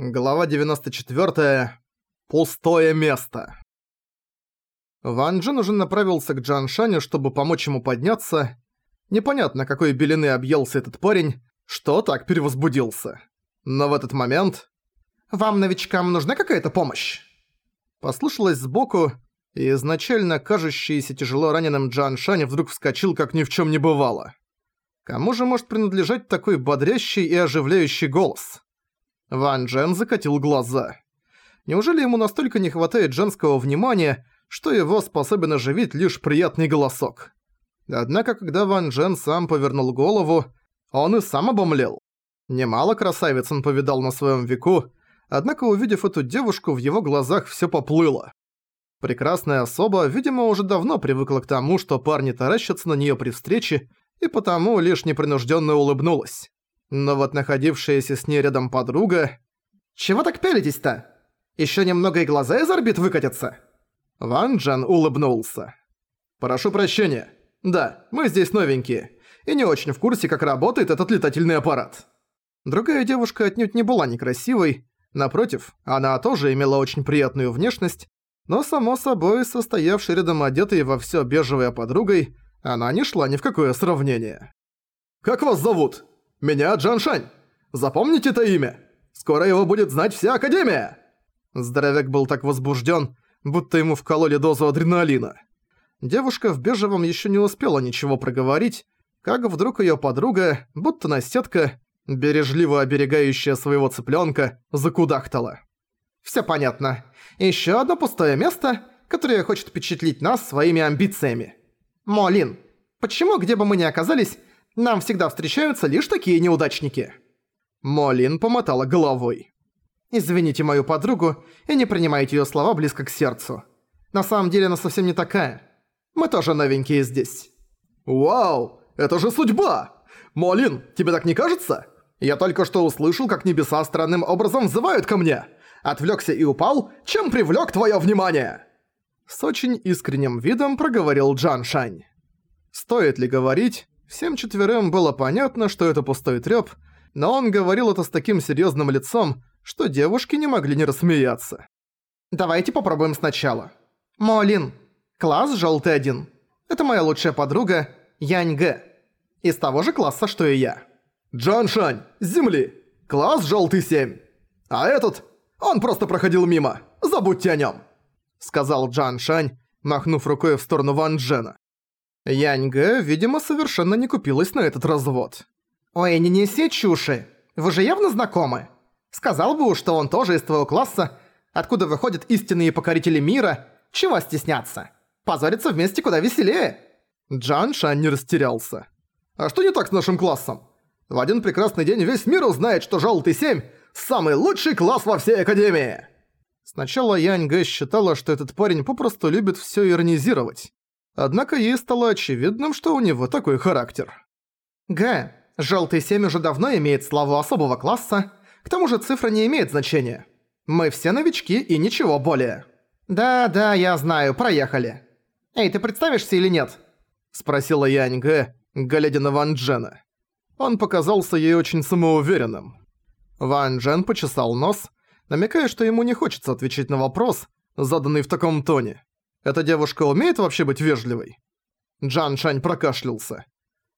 Глава 94. Пустое место. Ван Джен уже направился к Джан Шаню, чтобы помочь ему подняться. Непонятно, какой белины объелся этот парень, что так перевозбудился. Но в этот момент... «Вам, новичкам, нужна какая-то помощь?» Послышалось сбоку, и изначально кажущийся тяжело раненым Джан Шань вдруг вскочил, как ни в чем не бывало. Кому же может принадлежать такой бодрящий и оживляющий голос? Ван Джен закатил глаза. Неужели ему настолько не хватает женского внимания, что его способен оживить лишь приятный голосок? Однако, когда Ван Джен сам повернул голову, он и сам обомлел. Немало красавиц он повидал на своем веку, однако, увидев эту девушку, в его глазах всё поплыло. Прекрасная особа, видимо, уже давно привыкла к тому, что парни таращатся на неё при встрече, и потому лишь непринуждённо улыбнулась. Но вот находившаяся с ней рядом подруга... «Чего так пялитесь-то? Ещё немного и глаза из орбит выкатятся?» Ван Джан улыбнулся. «Прошу прощения. Да, мы здесь новенькие, и не очень в курсе, как работает этот летательный аппарат». Другая девушка отнюдь не была некрасивой, напротив, она тоже имела очень приятную внешность, но, само собой, состоявшей рядом одетой во всё бежевой подругой, она не шла ни в какое сравнение. «Как вас зовут?» Меня Джан Шань. Запомните это имя. Скоро его будет знать вся Академия!» Здоровяк был так возбужден, будто ему вкололи дозу адреналина. Девушка в бежевом еще не успела ничего проговорить, как вдруг ее подруга, будто наседка, бережливо оберегающая своего цыпленка, закудахтала. Все понятно. Еще одно пустое место, которое хочет впечатлить нас своими амбициями. Молин, почему, где бы мы ни оказались, нам всегда встречаются лишь такие неудачники». Молин помотала головой. «Извините мою подругу и не принимайте её слова близко к сердцу. На самом деле она совсем не такая. Мы тоже новенькие здесь». «Вау! Это же судьба! Молин, тебе так не кажется? Я только что услышал, как небеса странным образом взывают ко мне. Отвлёкся и упал, чем привлёк твоё внимание?» С очень искренним видом проговорил Джан Шань. Стоит ли говорить, Всем четверым было понятно, что это пустой трёп, но он говорил это с таким серьёзным лицом, что девушки не могли не рассмеяться. «Давайте попробуем сначала. Молин. Класс «Жёлтый один». Это моя лучшая подруга Янь Гэ. Из того же класса, что и я. Джан Шань, земли. Класс «Жёлтый семь». А этот, он просто проходил мимо. Забудьте о нём», — сказал Джан Шань, махнув рукой в сторону Ван Джена. Яньга, видимо, совершенно не купилась на этот развод. «Ой, не неси чуши! Вы же явно знакомы! Сказал бы, что он тоже из твоего класса, откуда выходят истинные покорители мира, чего стесняться? Позориться вместе куда веселее!» Джан Шан не растерялся. «А что не так с нашим классом? В один прекрасный день весь мир узнает, что Желтый Семь – самый лучший класс во всей Академии!» Сначала Янь Гэ считала, что этот парень попросту любит всё иронизировать. Однако ей стало очевидным, что у него такой характер. «Г. Желтый семь уже давно имеет славу особого класса, к тому же цифра не имеет значения. Мы все новички и ничего более». «Да-да, я знаю, проехали. Эй, ты представишься или нет?» Спросила Янь Г, глядя на Ван Джена. Он показался ей очень самоуверенным. Ван Джен почесал нос, намекая, что ему не хочется отвечать на вопрос, заданный в таком тоне. Эта девушка умеет вообще быть вежливой?» Джан Шань прокашлялся.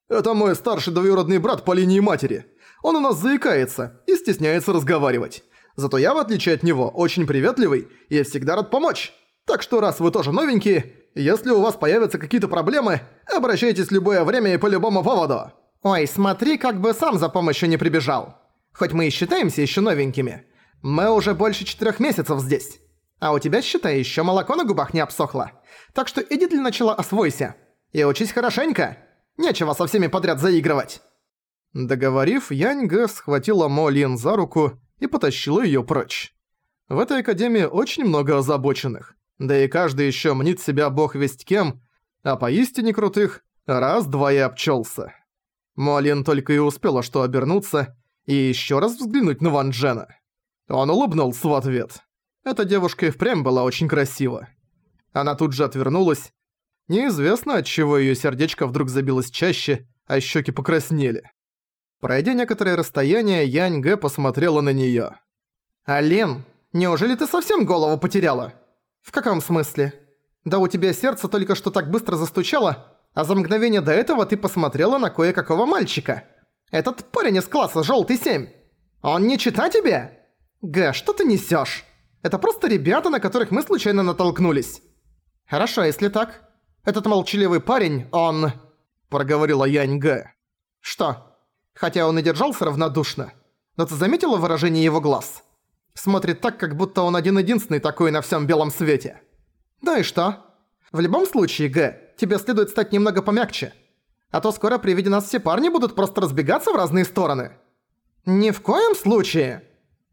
«Это мой старший двоюродный брат по линии матери. Он у нас заикается и стесняется разговаривать. Зато я, в отличие от него, очень приветливый и всегда рад помочь. Так что раз вы тоже новенькие, если у вас появятся какие-то проблемы, обращайтесь любое время и по любому поводу». «Ой, смотри, как бы сам за помощью не прибежал. Хоть мы и считаемся еще новенькими. Мы уже больше четырех месяцев здесь. А у тебя, считай, еще молоко на губах не обсохло. Так что иди для начала освойся. И учись хорошенько. Нечего со всеми подряд заигрывать». Договорив, Яньга схватила Мо Лин за руку и потащила её прочь. В этой академии очень много озабоченных, да и каждый ещё мнит себя бог весть кем, а поистине крутых раз-два и обчёлся. Лин только и успела что обернуться и ещё раз взглянуть на Ван Джена. Он улыбнулся в ответ. Эта девушка и впрямь была очень красива. Она тут же отвернулась. Неизвестно, от чего её сердечко вдруг забилось чаще, а щеки покраснели. Пройдя некоторое расстояние, Янь Гэ посмотрела на неё. «Алин, неужели ты совсем голову потеряла?» «В каком смысле?» «Да у тебя сердце только что так быстро застучало, а за мгновение до этого ты посмотрела на кое-какого мальчика. Этот парень из класса «Желтый 7». Он не чита тебе?» «Г, что ты несёшь? Это просто ребята, на которых мы случайно натолкнулись». «Хорошо, если так. Этот молчаливый парень, он...» Проговорила Янь Г. «Что? Хотя он и держался равнодушно. Но ты заметила выражение его глаз?» Смотрит так, как будто он один-единственный такой на всем белом свете. Да и что? В любом случае, Г, тебе следует стать немного помягче. А то скоро при виде нас все парни будут просто разбегаться в разные стороны. Ни в коем случае.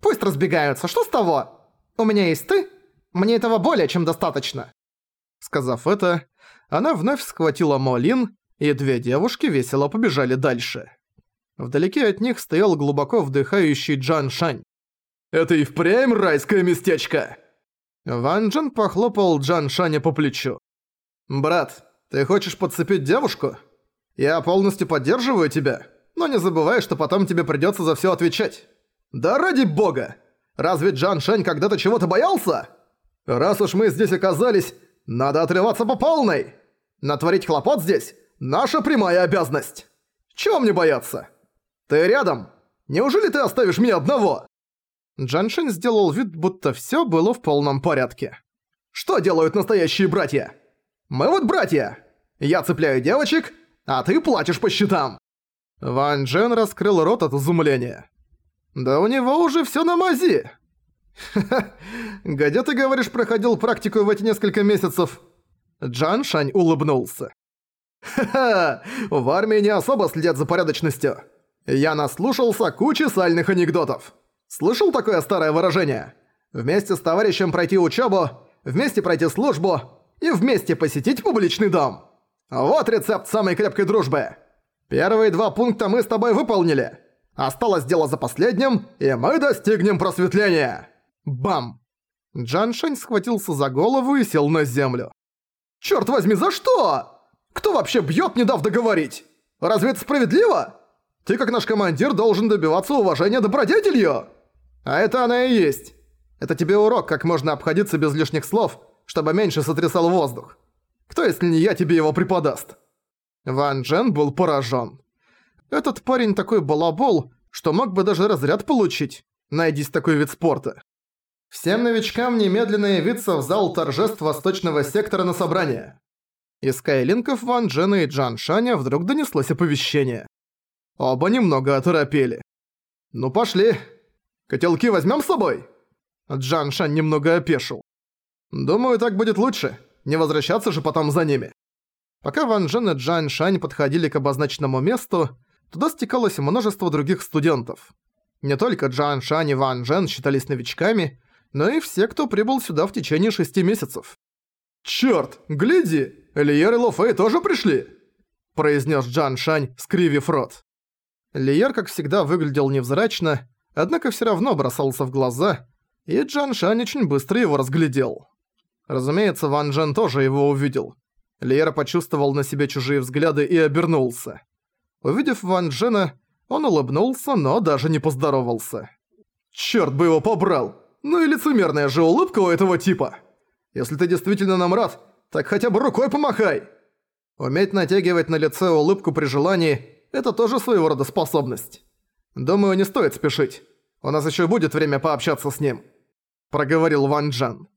Пусть разбегаются, что с того? У меня есть ты, мне этого более чем достаточно. Сказав это, она вновь схватила Молин, и две девушки весело побежали дальше. Вдалеке от них стоял глубоко вдыхающий Джан Шань. Это и впрямь райское местечко!» Ван Джен похлопал Джан Шаня по плечу. «Брат, ты хочешь подцепить девушку? Я полностью поддерживаю тебя, но не забывай, что потом тебе придётся за всё отвечать. Да ради бога! Разве Джан Шань когда-то чего-то боялся? Раз уж мы здесь оказались, надо отрываться по полной! Натворить хлопот здесь – наша прямая обязанность! Чего мне бояться? Ты рядом? Неужели ты оставишь меня одного?» Джаншин сделал вид, будто всё было в полном порядке. «Что делают настоящие братья? Мы вот братья! Я цепляю девочек, а ты платишь по счетам!» Ван Джен раскрыл рот от изумления. «Да у него уже всё на мази!» «Ха-ха, где ты, говоришь, проходил практику в эти несколько месяцев?» Джан Шань улыбнулся. «Ха-ха, в армии не особо следят за порядочностью. Я наслушался кучи сальных анекдотов. Слышал такое старое выражение? Вместе с товарищем пройти учебу, вместе пройти службу и вместе посетить публичный дом. Вот рецепт самой крепкой дружбы. Первые два пункта мы с тобой выполнили. Осталось дело за последним, и мы достигнем просветления. Бам! Джан Шань схватился за голову и сел на землю. «Чёрт возьми, за что? Кто вообще бьёт, не дав договорить? Разве это справедливо? Ты, как наш командир, должен добиваться уважения добродетелью!» А это она и есть. Это тебе урок, как можно обходиться без лишних слов, чтобы меньше сотрясал воздух. Кто, если не я, тебе его преподаст?» Ван Джен был поражен. Этот парень такой балабол, что мог бы даже разряд получить, найдись такой вид спорта. Всем новичкам немедленно явиться в зал торжеств Восточного сектора на собрание. Из Кайлинков Ван Джена и Джан Шаня вдруг донеслось оповещение. Оба немного оторопели. «Ну пошли, Котелки возьмем с собой?» Джан Шань немного опешил. «Думаю, так будет лучше. Не возвращаться же потом за ними». Пока Ван Джен и Джан Шань подходили к обозначенному месту, туда стекалось множество других студентов. Не только Джан Шань и Ван Джен считались новичками, но и все, кто прибыл сюда в течение шести месяцев. «Чёрт, гляди! Лиер и Лофей тоже пришли!» произнес Джан Шань, скривив рот. Лиер, как всегда, выглядел невзрачно, однако все равно бросался в глаза, и Джан Шань очень быстро его разглядел. Разумеется, Ван Джен тоже его увидел. Лиера почувствовал на себе чужие взгляды и обернулся. Увидев Ван Джена, он улыбнулся, но даже не поздоровался. «Чёрт бы его побрал! Ну и лицемерная же улыбка у этого типа! Если ты действительно нам рад, так хотя бы рукой помахай!» Уметь натягивать на лице улыбку при желании – это тоже своего рода способность. Думаю, не стоит спешить. У нас еще будет время пообщаться с ним», – проговорил Ван Джан.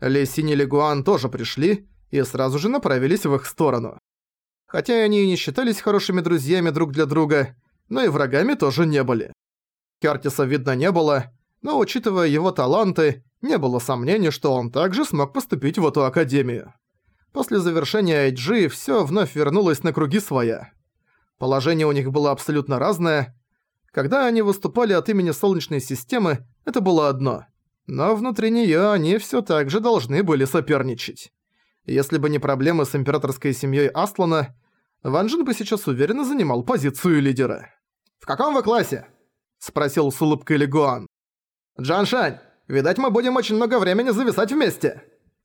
Ли Синь и Ли Гуан тоже пришли и сразу же направились в их сторону. Хотя они и не считались хорошими друзьями друг для друга, но и врагами тоже не были. Кертиса видно не было, но учитывая его таланты, не было сомнений, что он также смог поступить в эту академию. После завершения IG всё вновь вернулось на круги своя. Положение у них было абсолютно разное, когда они выступали от имени Солнечной системы, это было одно. Но внутри неё они всё так же должны были соперничать. Если бы не проблемы с императорской семьёй Аслана, Ван Джин бы сейчас уверенно занимал позицию лидера. «В каком вы классе?» – спросил с улыбкой Лигуан. «Джан Шань, видать мы будем очень много времени зависать вместе.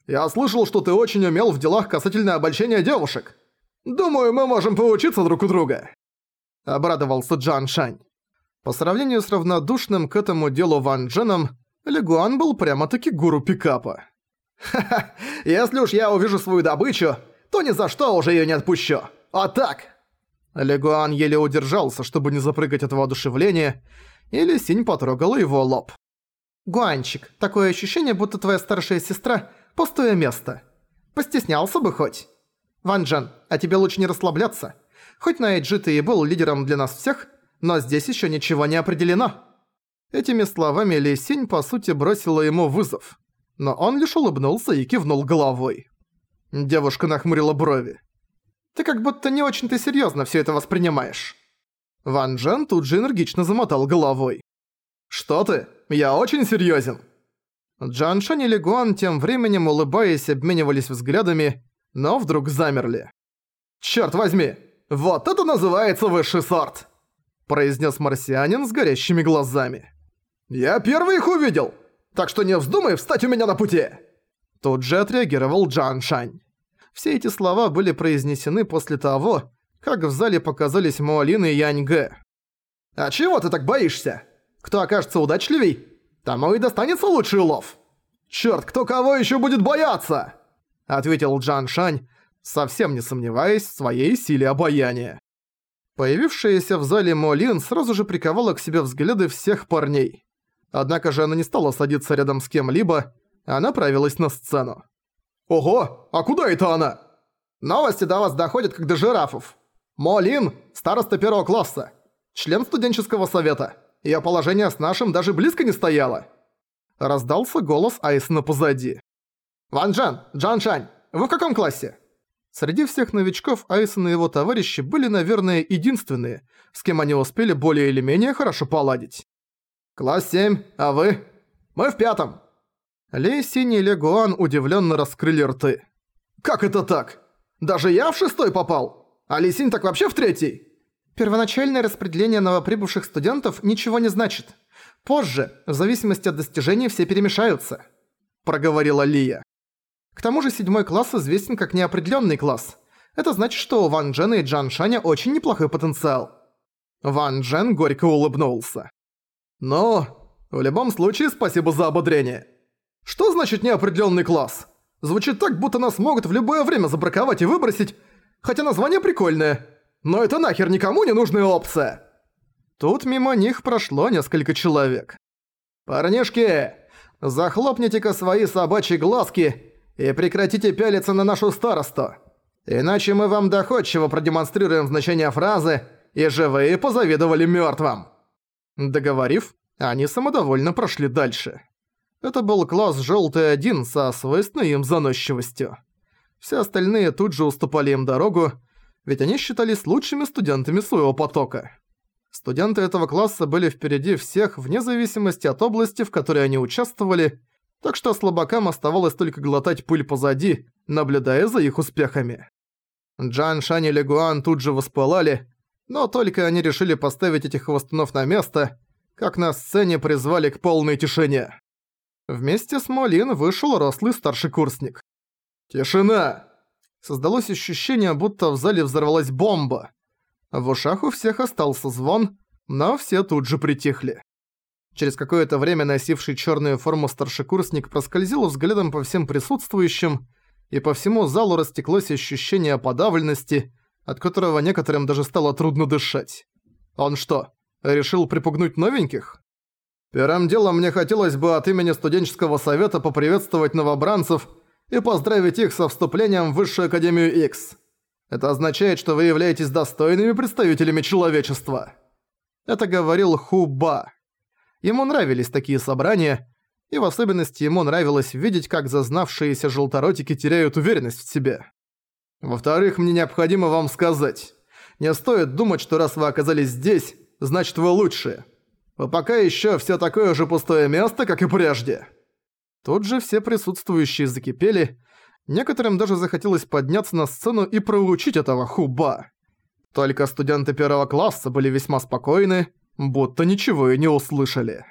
Я слышал, что ты очень умел в делах касательно обольщения девушек. Думаю, мы можем поучиться друг у друга». Обрадовался Джан Шань. По сравнению с равнодушным к этому делу Ван Дженом, Легуан был прямо-таки гуру пикапа. «Ха-ха, если уж я увижу свою добычу, то ни за что уже её не отпущу. А так!» Легуан еле удержался, чтобы не запрыгать от воодушевления, и Лисинь потрогала его лоб. «Гуанчик, такое ощущение, будто твоя старшая сестра – пустое место. Постеснялся бы хоть. Ван Джен, а тебе лучше не расслабляться. Хоть на Эйджи ты и был лидером для нас всех, но здесь ещё ничего не определено». Этими словами Ли Синь по сути бросила ему вызов. Но он лишь улыбнулся и кивнул головой. Девушка нахмурила брови. «Ты как будто не очень-то серьёзно всё это воспринимаешь». Ван Джен тут же энергично замотал головой. «Что ты? Я очень серьёзен!» Джан Шань и Лигуан тем временем, улыбаясь, обменивались взглядами, но вдруг замерли. «Чёрт возьми! Вот это называется высший сорт!» произнес марсианин с горящими глазами. «Я первый их увидел, так что не вздумай встать у меня на пути!» Тут же отреагировал Джан Шань. Все эти слова были произнесены после того, как в зале показались Муалин и Янь Гэ. «А чего ты так боишься? Кто окажется удачливей, тому и достанется лучший улов!» «Чёрт, кто кого ещё будет бояться?» Ответил Джан Шань, совсем не сомневаясь в своей силе обаяния. Появившаяся в зале Молин сразу же приковала к себе взгляды всех парней. Однако же она не стала садиться рядом с кем-либо, а направилась на сцену. «Ого, а куда это она?» «Новости до вас доходят, как до жирафов. Молин – староста первого класса, член студенческого совета. Её положение с нашим даже близко не стояло». Раздался голос Айсена позади. «Ван Джан, Джан Шань, вы в каком классе?» Среди всех новичков Айсон и его товарищи были, наверное, единственные, с кем они успели более или менее хорошо поладить. «Класс 7, а вы?» «Мы в пятом». Лей Синь и Легуан удивленно раскрыли рты. «Как это так? Даже я в шестой попал? А Ли так вообще в третий?» Первоначальное распределение новоприбывших студентов ничего не значит. Позже, в зависимости от достижений, все перемешаются», – проговорила Лия. К тому же седьмой класс известен как неопределенный класс. Это значит, что у Ван Джена и Джан Шаня очень неплохой потенциал. Ван Джен горько улыбнулся. Но в любом случае спасибо за ободрение. Что значит неопределенный класс? Звучит так, будто нас могут в любое время забраковать и выбросить, хотя название прикольное. Но это нахер никому не нужная опция. Тут мимо них прошло несколько человек. «Парнишки, захлопните-ка свои собачьи глазки и прекратите пялиться на нашу старосту. Иначе мы вам доходчиво продемонстрируем значение фразы «и живые позавидовали мёртвым». Договорив, они самодовольно прошли дальше. Это был класс «Жёлтый один» со свойственной им заносчивостью. Все остальные тут же уступали им дорогу, ведь они считались лучшими студентами своего потока. Студенты этого класса были впереди всех вне зависимости от области, в которой они участвовали, так что слабакам оставалось только глотать пыль позади, наблюдая за их успехами. Джан, Шань и Легуан тут же воспылали, но только они решили поставить этих хвостунов на место, как на сцене призвали к полной тишине. Вместе с Молин вышел рослый старший курсник. «Тишина!» Создалось ощущение, будто в зале взорвалась бомба. В ушах у всех остался звон, но все тут же притихли. Через какое-то время носивший черную форму старшекурсник проскользил взглядом по всем присутствующим, и по всему залу растеклось ощущение подавленности, от которого некоторым даже стало трудно дышать. Он что, решил припугнуть новеньких? Первым делом мне хотелось бы от имени студенческого совета поприветствовать новобранцев и поздравить их со вступлением в Высшую Академию X. Это означает, что вы являетесь достойными представителями человечества. Это говорил Хуба. Ему нравились такие собрания, и в особенности ему нравилось видеть, как зазнавшиеся желторотики теряют уверенность в себе. Во-вторых, мне необходимо вам сказать. Не стоит думать, что раз вы оказались здесь, значит вы лучшие. Вы пока еще все такое же пустое место, как и прежде. Тут же все присутствующие закипели, некоторым даже захотелось подняться на сцену и проучить этого хуба. Только студенты первого класса были весьма спокойны, будто ничего и не услышали.